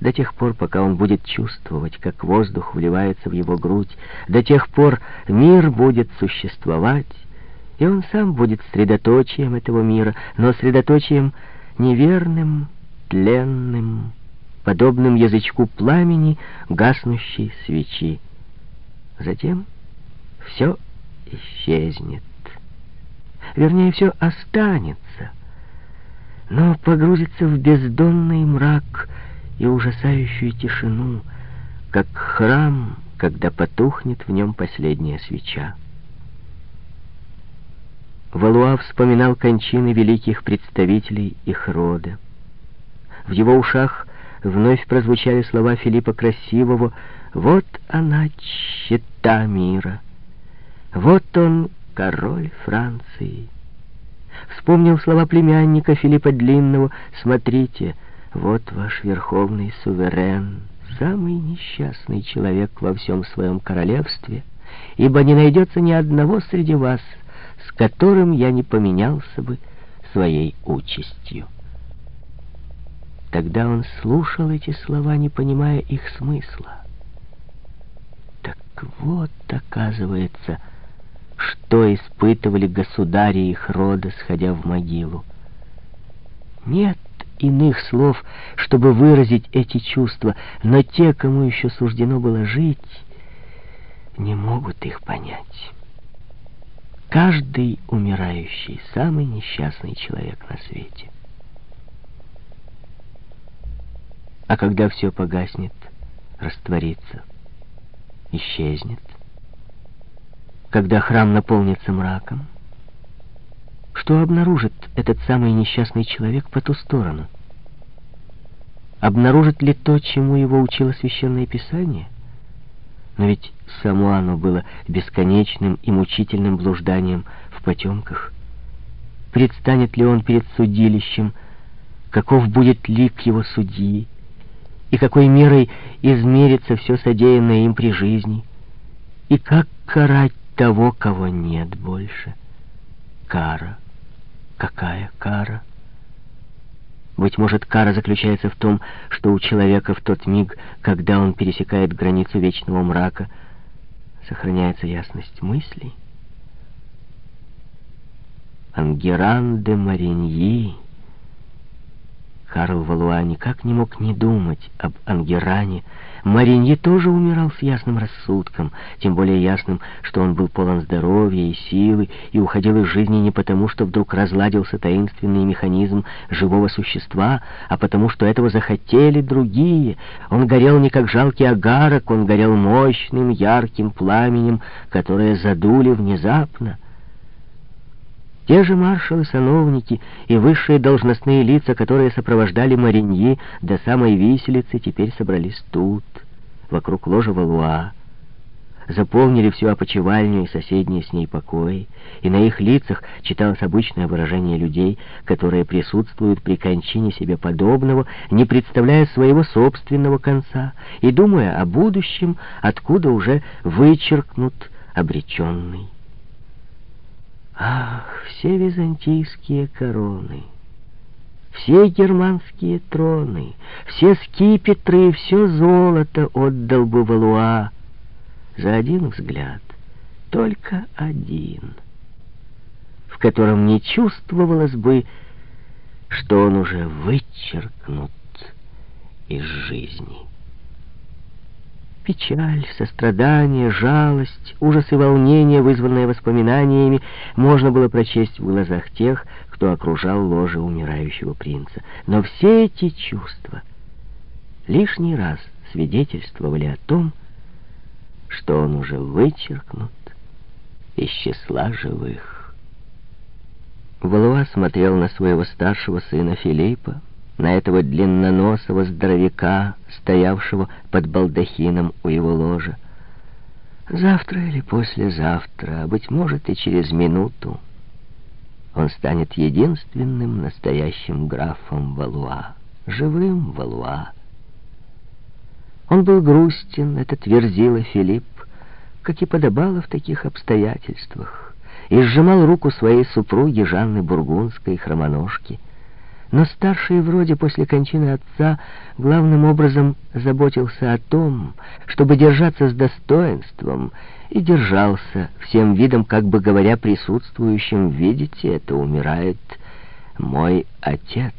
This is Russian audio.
до тех пор, пока он будет чувствовать, как воздух вливается в его грудь, до тех пор мир будет существовать, и он сам будет средоточием этого мира, но средоточием неверным, тленным, подобным язычку пламени гаснущей свечи. Затем все исчезнет. Вернее, все останется, но погрузится в бездонный мрак и ужасающую тишину, как храм, когда потухнет в нем последняя свеча. Валуа вспоминал кончины великих представителей их рода. В его ушах вновь прозвучали слова Филиппа Красивого «Вот она, чета мира! Вот он, король Франции!» Вспомнил слова племянника Филиппа Длинного «Смотрите, вот ваш верховный суверен, самый несчастный человек во всем своем королевстве, ибо не найдется ни одного среди вас, с которым я не поменялся бы своей участью». Тогда он слушал эти слова, не понимая их смысла. Так вот, оказывается, что испытывали государи их рода, сходя в могилу. Нет иных слов, чтобы выразить эти чувства, но те, кому еще суждено было жить, не могут их понять. Каждый умирающий — самый несчастный человек на свете. А когда все погаснет, растворится, исчезнет, когда храм наполнится мраком, что обнаружит этот самый несчастный человек по ту сторону? Обнаружит ли то, чему его учило Священное Писание? Но ведь само оно было бесконечным и мучительным блужданием в потемках. Предстанет ли он перед судилищем, каков будет лик его судьи, и какой мерой измерится все содеянное им при жизни, и как карать того, кого нет больше. Кара. Какая кара? Быть может, кара заключается в том, что у человека в тот миг, когда он пересекает границу вечного мрака, сохраняется ясность мыслей. Ангеран де Мариньи Карл Валуа никак не мог не думать об Ангеране. Маринье тоже умирал с ясным рассудком, тем более ясным, что он был полон здоровья и силы и уходил из жизни не потому, что вдруг разладился таинственный механизм живого существа, а потому, что этого захотели другие. Он горел не как жалкий агарок, он горел мощным, ярким пламенем, которое задули внезапно. Те же маршалы-сановники и высшие должностные лица, которые сопровождали Мариньи до самой виселицы, теперь собрались тут, вокруг ложа Валуа, заполнили всю опочивальню и соседние с ней покои, и на их лицах читалось обычное выражение людей, которые присутствуют при кончине себе подобного, не представляя своего собственного конца и думая о будущем, откуда уже вычеркнут обреченный. Ах, все византийские короны, все германские троны, все скипетры все золото отдал бы Валуа за один взгляд, только один, в котором не чувствовалось бы, что он уже вычеркнут из жизни. Печаль, сострадание, жалость, ужас и волнение, вызванные воспоминаниями, можно было прочесть в глазах тех, кто окружал ложе умирающего принца. Но все эти чувства лишний раз свидетельствовали о том, что он уже вычеркнут из числа живых. Валуа смотрел на своего старшего сына Филиппа, на этого длинноносого здоровяка, стоявшего под балдахином у его ложа. Завтра или послезавтра, а, быть может, и через минуту, он станет единственным настоящим графом Валуа, живым Валуа. Он был грустен, этот верзила Филипп, как и подобало в таких обстоятельствах, и сжимал руку своей супруги Жанны Бургундской, хромоножки, Но старший вроде после кончины отца главным образом заботился о том, чтобы держаться с достоинством, и держался всем видом, как бы говоря присутствующим, видите, это умирает мой отец.